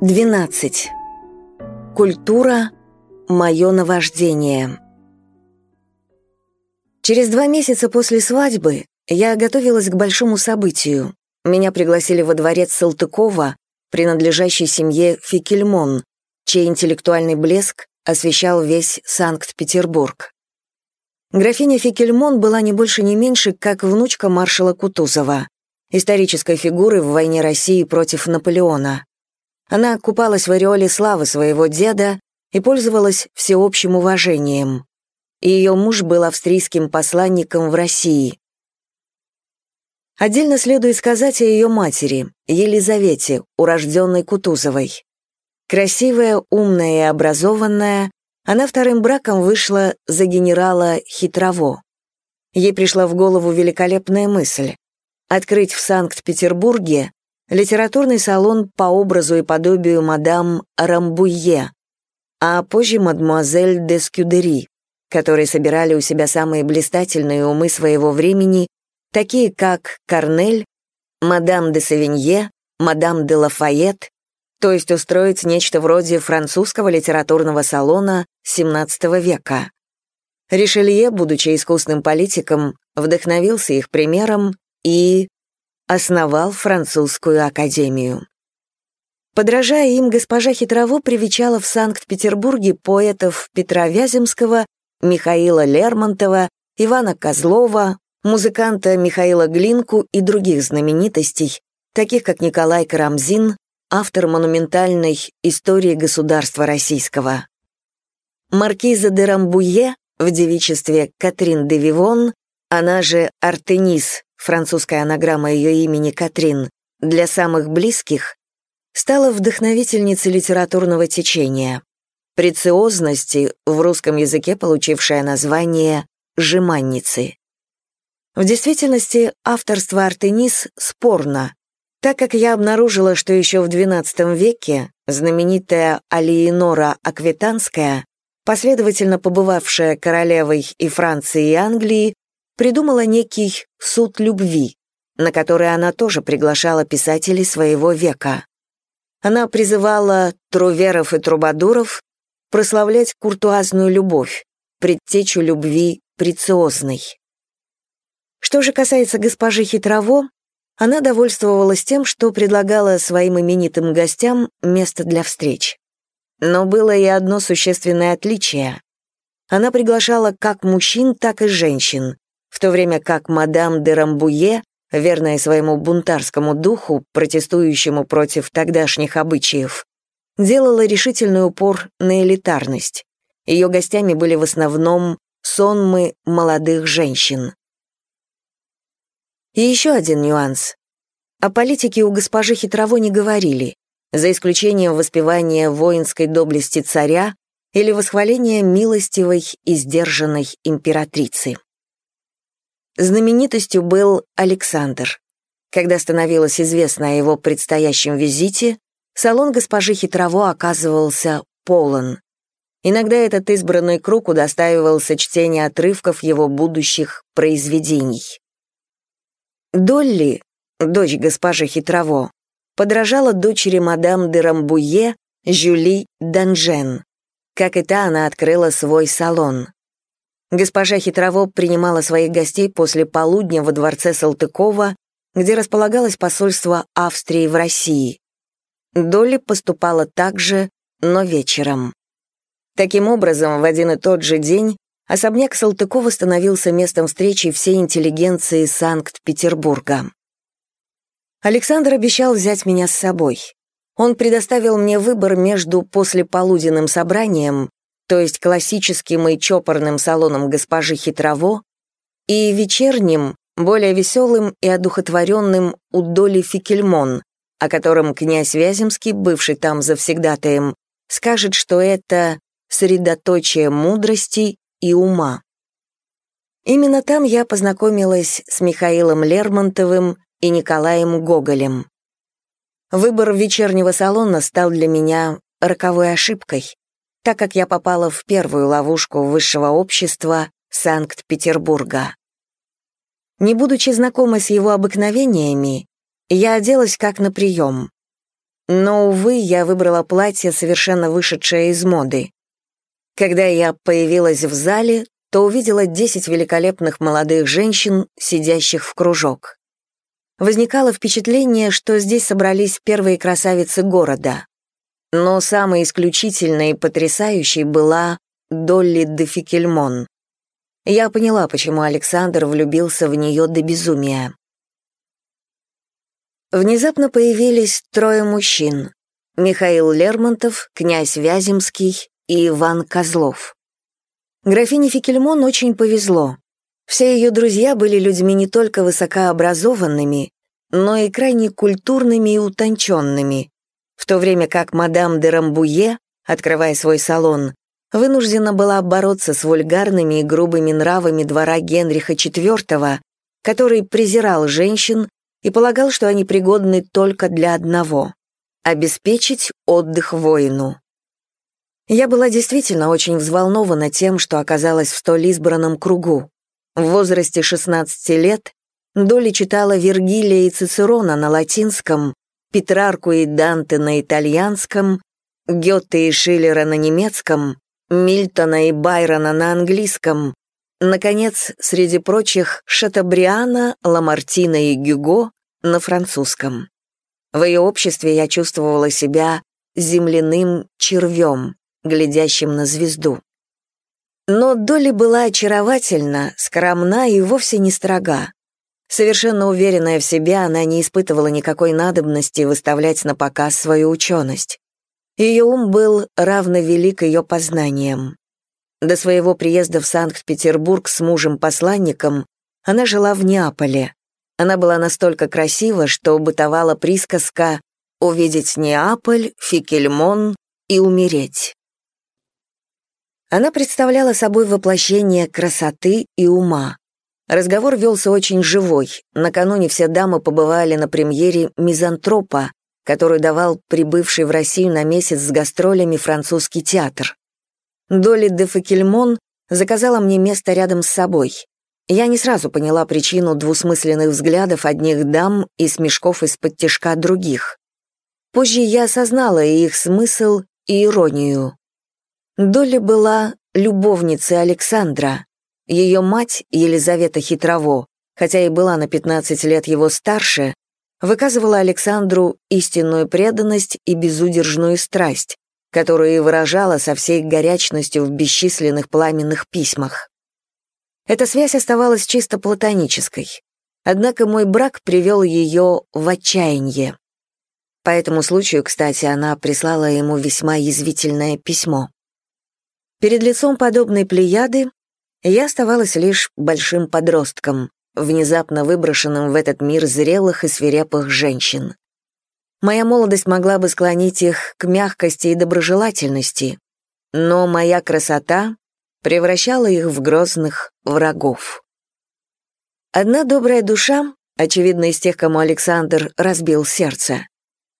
12. Культура – мое наваждение. Через два месяца после свадьбы я готовилась к большому событию. Меня пригласили во дворец Салтыкова, принадлежащий семье Фикельмон, чей интеллектуальный блеск освещал весь Санкт-Петербург. Графиня Фикельмон была не больше не меньше, как внучка маршала Кутузова, исторической фигуры в войне России против Наполеона. Она купалась в ореоле славы своего деда и пользовалась всеобщим уважением. Ее муж был австрийским посланником в России. Отдельно следует сказать о ее матери, Елизавете, урожденной Кутузовой. Красивая, умная и образованная, она вторым браком вышла за генерала Хитрово. Ей пришла в голову великолепная мысль — открыть в Санкт-Петербурге литературный салон по образу и подобию мадам Рамбуе, а позже мадемуазель де Скюдери, которые собирали у себя самые блистательные умы своего времени, такие как Корнель, мадам де Савинье, мадам де Лафайет, то есть устроить нечто вроде французского литературного салона XVII века. Ришелье, будучи искусным политиком, вдохновился их примером и основал французскую академию. Подражая им, госпожа Хитрово привечала в Санкт-Петербурге поэтов Петра Вяземского, Михаила Лермонтова, Ивана Козлова, музыканта Михаила Глинку и других знаменитостей, таких как Николай Карамзин, автор монументальной «Истории государства российского». Маркиза де Рамбуе в девичестве Катрин де Вивон, она же Артенис французская анаграмма ее имени Катрин, для самых близких, стала вдохновительницей литературного течения, прециозности, в русском языке получившая название «жеманницы». В действительности авторство Артенис спорно, так как я обнаружила, что еще в XII веке знаменитая Алиенора Аквитанская, последовательно побывавшая королевой и Франции, и Англии, придумала некий «суд любви», на который она тоже приглашала писателей своего века. Она призывала труверов и трубадуров прославлять куртуазную любовь, предтечу любви прециозной. Что же касается госпожи Хитрово, она довольствовалась тем, что предлагала своим именитым гостям место для встреч. Но было и одно существенное отличие. Она приглашала как мужчин, так и женщин, в то время как мадам де Рамбуе, верная своему бунтарскому духу, протестующему против тогдашних обычаев, делала решительный упор на элитарность. Ее гостями были в основном сонмы молодых женщин. И еще один нюанс. О политике у госпожи Хитрово не говорили, за исключением воспевания воинской доблести царя или восхваления милостивой и сдержанной императрицы. Знаменитостью был Александр. Когда становилось известно о его предстоящем визите, салон госпожи Хитрово оказывался полон. Иногда этот избранный круг удостаивался чтения отрывков его будущих произведений. Долли, дочь госпожи Хитрово, подражала дочери мадам де Рамбуе Жюли Данжен. Как и та, она открыла свой салон. Госпожа Хитрово принимала своих гостей после полудня во дворце Салтыкова, где располагалось посольство Австрии в России. Долли поступала так же, но вечером. Таким образом, в один и тот же день особняк Салтыкова становился местом встречи всей интеллигенции Санкт-Петербурга. Александр обещал взять меня с собой. Он предоставил мне выбор между послеполуденным собранием то есть классическим и чопорным салоном госпожи Хитрово, и вечерним, более веселым и одухотворенным у Доли Фикельмон, о котором князь Вяземский, бывший там завсегдатаем, скажет, что это средоточие мудрости и ума. Именно там я познакомилась с Михаилом Лермонтовым и Николаем Гоголем. Выбор вечернего салона стал для меня роковой ошибкой так как я попала в первую ловушку высшего общества Санкт-Петербурга. Не будучи знакома с его обыкновениями, я оделась как на прием. Но, увы, я выбрала платье, совершенно вышедшее из моды. Когда я появилась в зале, то увидела десять великолепных молодых женщин, сидящих в кружок. Возникало впечатление, что здесь собрались первые красавицы города. Но самой исключительной и потрясающей была Долли де Фикельмон. Я поняла, почему Александр влюбился в нее до безумия. Внезапно появились трое мужчин. Михаил Лермонтов, князь Вяземский и Иван Козлов. Графине Фикельмон очень повезло. Все ее друзья были людьми не только высокообразованными, но и крайне культурными и утонченными, в то время как мадам де Рамбуе, открывая свой салон, вынуждена была бороться с вульгарными и грубыми нравами двора Генриха IV, который презирал женщин и полагал, что они пригодны только для одного — обеспечить отдых воину. Я была действительно очень взволнована тем, что оказалась в столь избранном кругу. В возрасте 16 лет Доли читала Вергилия и Цицерона на латинском, Петрарку и Данте на итальянском, Гёте и Шиллера на немецком, Мильтона и Байрона на английском, наконец, среди прочих, Шатабриана, Ламартина и Гюго на французском. В ее обществе я чувствовала себя земляным червем, глядящим на звезду. Но Долли была очаровательна, скромна и вовсе не строга. Совершенно уверенная в себе, она не испытывала никакой надобности выставлять на показ свою ученость. Ее ум был равно велик ее познаниям. До своего приезда в Санкт-Петербург с мужем-посланником она жила в Неаполе. Она была настолько красива, что бытовала присказка «увидеть Неаполь, Фикельмон и умереть». Она представляла собой воплощение красоты и ума. Разговор велся очень живой. Накануне все дамы побывали на премьере «Мизантропа», которую давал прибывший в Россию на месяц с гастролями французский театр. Доли де Факельмон заказала мне место рядом с собой. Я не сразу поняла причину двусмысленных взглядов одних дам и смешков из-под тяжка других. Позже я осознала и их смысл, и иронию. Долли была любовницей Александра, ее мать, Елизавета Хитрово, хотя и была на 15 лет его старше, выказывала Александру истинную преданность и безудержную страсть, которую и выражала со всей горячностью в бесчисленных пламенных письмах. Эта связь оставалась чисто платонической. Однако мой брак привел ее в отчаяние. По этому случаю, кстати, она прислала ему весьма язвительное письмо. Перед лицом подобной плеяды я оставалась лишь большим подростком, внезапно выброшенным в этот мир зрелых и свирепых женщин. Моя молодость могла бы склонить их к мягкости и доброжелательности, но моя красота превращала их в грозных врагов. Одна добрая душа, очевидно, из тех, кому Александр разбил сердце,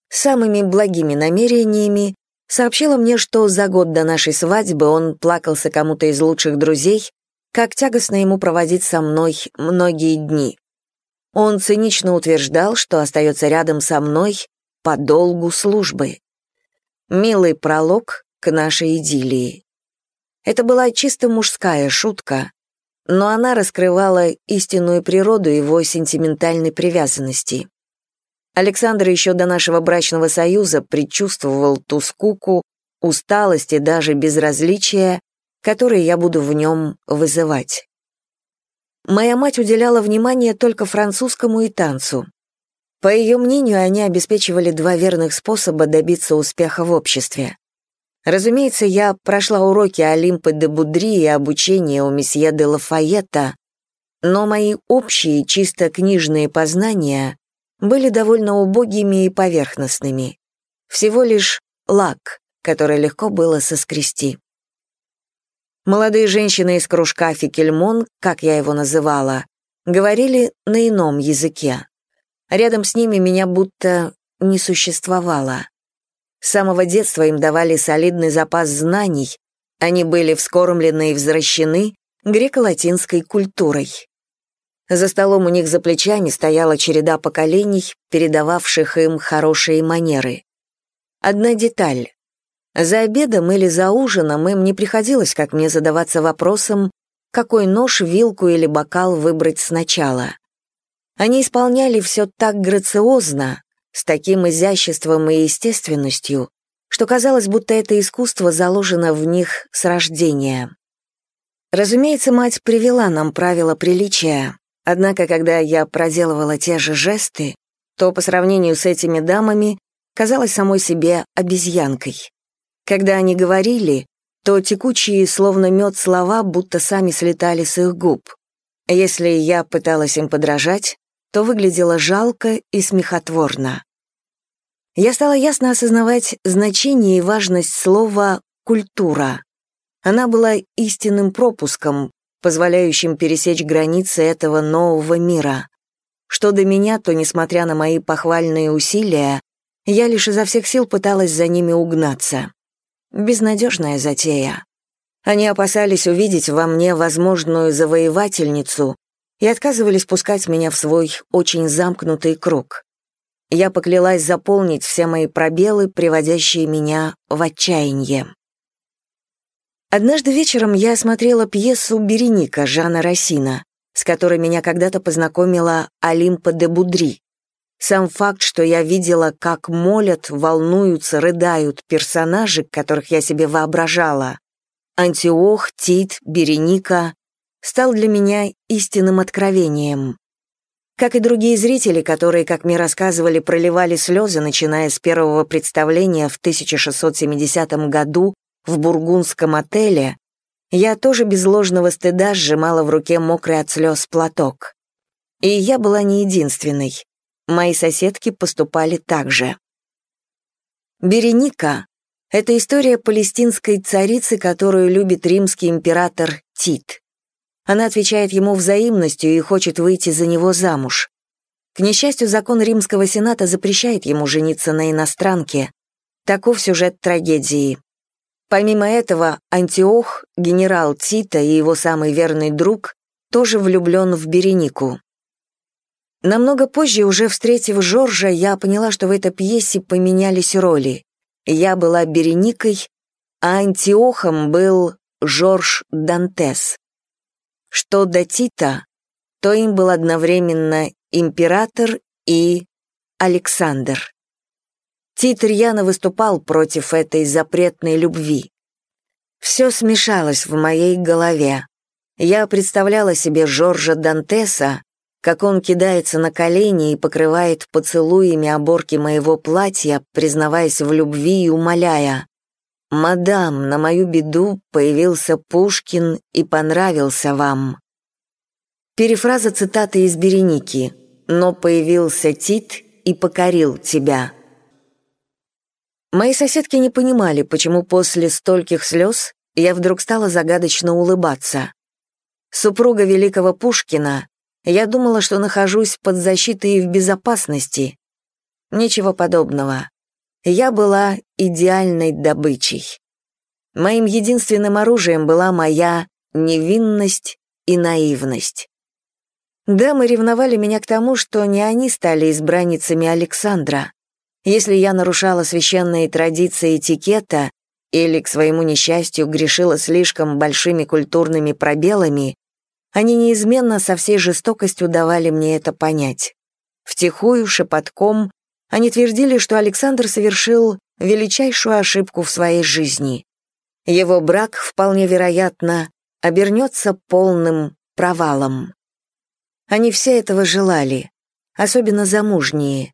самыми благими намерениями сообщила мне, что за год до нашей свадьбы он плакался кому-то из лучших друзей как тягостно ему проводить со мной многие дни. Он цинично утверждал, что остается рядом со мной по долгу службы. Милый пролог к нашей идиллии. Это была чисто мужская шутка, но она раскрывала истинную природу его сентиментальной привязанности. Александр еще до нашего брачного союза предчувствовал ту скуку, усталость и даже безразличие, которые я буду в нем вызывать. Моя мать уделяла внимание только французскому и танцу. По ее мнению, они обеспечивали два верных способа добиться успеха в обществе. Разумеется, я прошла уроки Олимпы де Будри и обучение у месье де Лафайета, но мои общие, чисто книжные познания были довольно убогими и поверхностными. Всего лишь лак, который легко было соскрести. Молодые женщины из кружка Фикельмон, как я его называла, говорили на ином языке. Рядом с ними меня будто не существовало. С самого детства им давали солидный запас знаний, они были вскормлены и возвращены греко-латинской культурой. За столом у них за плечами стояла череда поколений, передававших им хорошие манеры. Одна деталь. За обедом или за ужином им не приходилось, как мне, задаваться вопросом, какой нож, вилку или бокал выбрать сначала. Они исполняли все так грациозно, с таким изяществом и естественностью, что казалось, будто это искусство заложено в них с рождения. Разумеется, мать привела нам правила приличия, однако, когда я проделывала те же жесты, то по сравнению с этими дамами казалась самой себе обезьянкой. Когда они говорили, то текучие, словно мед слова, будто сами слетали с их губ. Если я пыталась им подражать, то выглядело жалко и смехотворно. Я стала ясно осознавать значение и важность слова «культура». Она была истинным пропуском, позволяющим пересечь границы этого нового мира. Что до меня, то, несмотря на мои похвальные усилия, я лишь изо всех сил пыталась за ними угнаться. Безнадежная затея. Они опасались увидеть во мне возможную завоевательницу и отказывались пускать меня в свой очень замкнутый круг. Я поклялась заполнить все мои пробелы, приводящие меня в отчаяние. Однажды вечером я смотрела пьесу «Береника» Жана Рассина, с которой меня когда-то познакомила Олимпа де Будри. Сам факт, что я видела, как молят, волнуются, рыдают персонажи, которых я себе воображала, Антиох, Тит, Береника, стал для меня истинным откровением. Как и другие зрители, которые, как мне рассказывали, проливали слезы, начиная с первого представления в 1670 году в бургундском отеле, я тоже без ложного стыда сжимала в руке мокрый от слез платок. И я была не единственной. Мои соседки поступали так же. Береника — это история палестинской царицы, которую любит римский император Тит. Она отвечает ему взаимностью и хочет выйти за него замуж. К несчастью, закон Римского Сената запрещает ему жениться на иностранке. Таков сюжет трагедии. Помимо этого, Антиох, генерал Тита и его самый верный друг, тоже влюблен в Беренику. Намного позже, уже встретив Жоржа, я поняла, что в этой пьесе поменялись роли. Я была Береникой, а Антиохом был Жорж Дантес. Что до Тита, то им был одновременно император и Александр. Тит рьяно выступал против этой запретной любви. Все смешалось в моей голове. Я представляла себе Жоржа Дантеса, как он кидается на колени и покрывает поцелуями оборки моего платья, признаваясь в любви и умоляя. «Мадам, на мою беду появился Пушкин и понравился вам». Перефраза цитаты из Береники «Но появился Тит и покорил тебя». Мои соседки не понимали, почему после стольких слез я вдруг стала загадочно улыбаться. Супруга великого Пушкина, я думала, что нахожусь под защитой и в безопасности. Ничего подобного. Я была идеальной добычей. Моим единственным оружием была моя невинность и наивность. Дамы ревновали меня к тому, что не они стали избранницами Александра. Если я нарушала священные традиции этикета или, к своему несчастью, грешила слишком большими культурными пробелами, они неизменно со всей жестокостью давали мне это понять. Втихую, шепотком, они твердили, что Александр совершил величайшую ошибку в своей жизни. Его брак, вполне вероятно, обернется полным провалом. Они все этого желали, особенно замужние.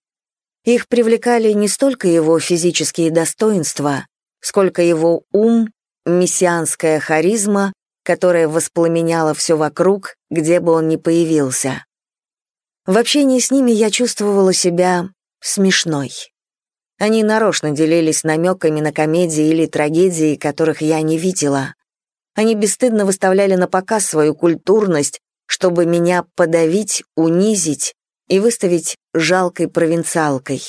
Их привлекали не столько его физические достоинства, сколько его ум, мессианская харизма, которая воспламеняла все вокруг, где бы он ни появился. В общении с ними я чувствовала себя смешной. Они нарочно делились намеками на комедии или трагедии, которых я не видела. Они бесстыдно выставляли на показ свою культурность, чтобы меня подавить, унизить и выставить жалкой провинциалкой.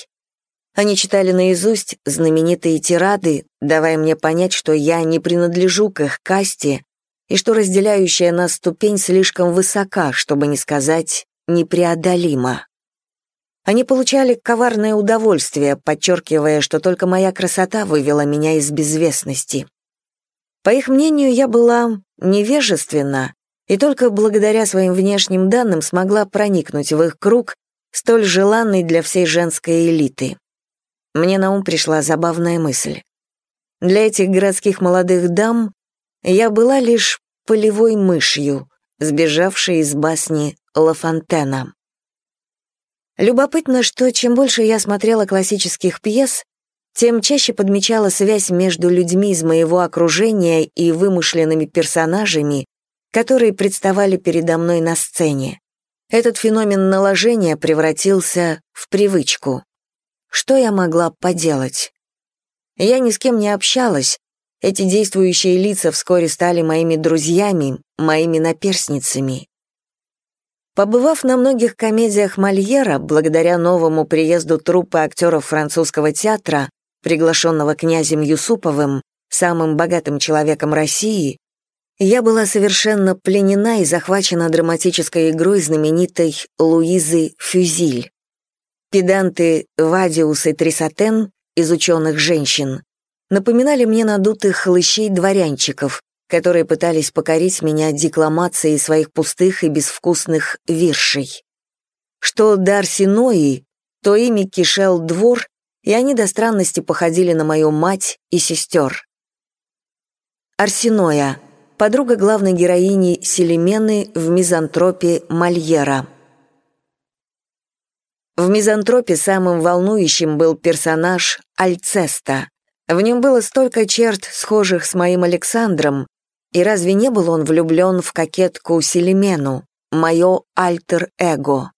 Они читали наизусть знаменитые тирады, давая мне понять, что я не принадлежу к их касте и что разделяющая нас ступень слишком высока, чтобы не сказать непреодолима. Они получали коварное удовольствие, подчеркивая, что только моя красота вывела меня из безвестности. По их мнению, я была невежественна, и только благодаря своим внешним данным смогла проникнуть в их круг, столь желанный для всей женской элиты. Мне на ум пришла забавная мысль. Для этих городских молодых дам я была лишь полевой мышью, сбежавшей из басни Ла Фонтена. Любопытно, что чем больше я смотрела классических пьес, тем чаще подмечала связь между людьми из моего окружения и вымышленными персонажами, которые представали передо мной на сцене. Этот феномен наложения превратился в привычку. Что я могла поделать? Я ни с кем не общалась, эти действующие лица вскоре стали моими друзьями, моими наперсницами. Побывав на многих комедиях Мольера, благодаря новому приезду труппы актеров французского театра, приглашенного князем Юсуповым, самым богатым человеком России, я была совершенно пленена и захвачена драматической игрой знаменитой Луизы Фюзиль. Педанты Вадиус и Трисатен из ученых женщин напоминали мне надутых хлыщей-дворянчиков, которые пытались покорить меня декламацией своих пустых и безвкусных виршей. Что Дарси Нои, то ими кишел двор, и они до странности походили на мою мать и сестер. Арсеноя, подруга главной героини Селимены в мизантропе Мольера. В мизантропе самым волнующим был персонаж Альцеста. В нем было столько черт, схожих с моим Александром, и разве не был он влюблен в кокетку Селимену, мое альтер-эго?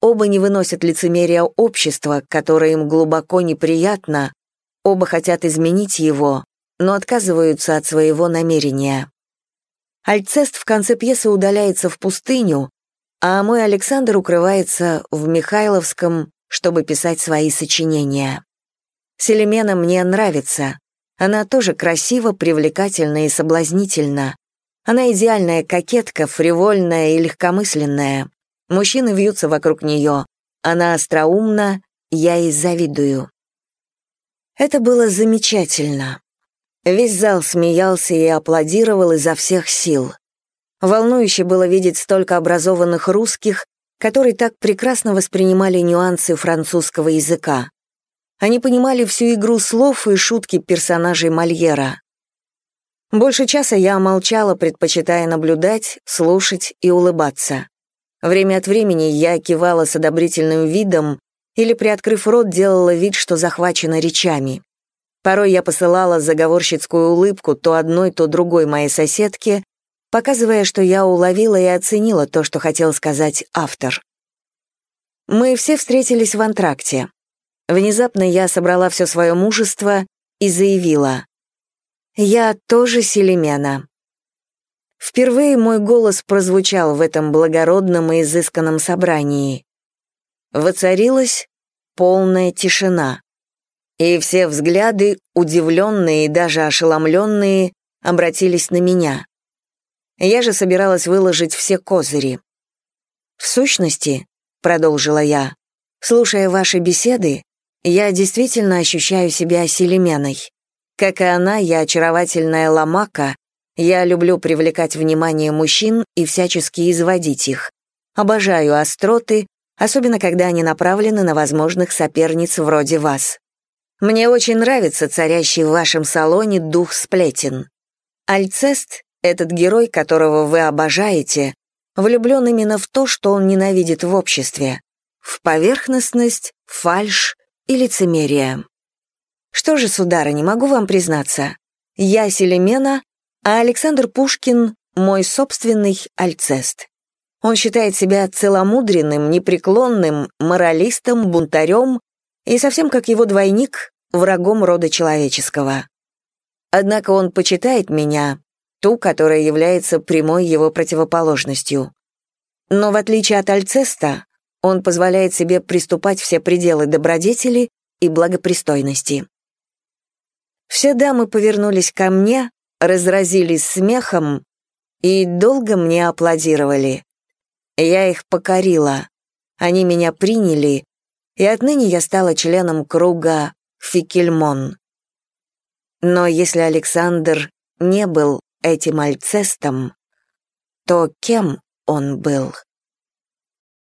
Оба не выносят лицемерия общества, которое им глубоко неприятно, оба хотят изменить его, но отказываются от своего намерения. Альцест в конце пьесы удаляется в пустыню, а мой Александр укрывается в Михайловском, чтобы писать свои сочинения. Селимена мне нравится. Она тоже красива, привлекательна и соблазнительна. Она идеальная кокетка, фривольная и легкомысленная. Мужчины вьются вокруг нее. Она остроумна, я ей завидую. Это было замечательно. Весь зал смеялся и аплодировал изо всех сил. Волнующе было видеть столько образованных русских, которые так прекрасно воспринимали нюансы французского языка. Они понимали всю игру слов и шутки персонажей Мольера. Больше часа я молчала, предпочитая наблюдать, слушать и улыбаться. Время от времени я кивала с одобрительным видом или, приоткрыв рот, делала вид, что захвачена речами. Порой я посылала заговорщицкую улыбку то одной, то другой моей соседке, показывая, что я уловила и оценила то, что хотел сказать автор. Мы все встретились в антракте. Внезапно я собрала все свое мужество и заявила. «Я тоже Селемена». Впервые мой голос прозвучал в этом благородном и изысканном собрании. Воцарилась полная тишина. И все взгляды, удивленные и даже ошеломленные, обратились на меня. Я же собиралась выложить все козыри. «В сущности», — продолжила я, — «слушая ваши беседы, я действительно ощущаю себя селеменой. Как и она, я очаровательная ломака, я люблю привлекать внимание мужчин и всячески изводить их. Обожаю остроты, особенно когда они направлены на возможных соперниц вроде вас. Мне очень нравится царящий в вашем салоне дух сплетен. Альцест, этот герой, которого вы обожаете, влюблен именно в то, что он ненавидит в обществе. В поверхностность, фальшь, и лицемерие. Что же, судары, не могу вам признаться. Я Селемена, а Александр Пушкин — мой собственный Альцест. Он считает себя целомудренным, непреклонным, моралистом, бунтарем и совсем как его двойник, врагом рода человеческого. Однако он почитает меня, ту, которая является прямой его противоположностью. Но в отличие от Альцеста, он позволяет себе приступать все пределы добродетели и благопристойности. Все дамы повернулись ко мне, разразились смехом и долго мне аплодировали. Я их покорила. Они меня приняли, и отныне я стала членом круга Фикельмон. Но если Александр не был этим альцестом, то кем он был?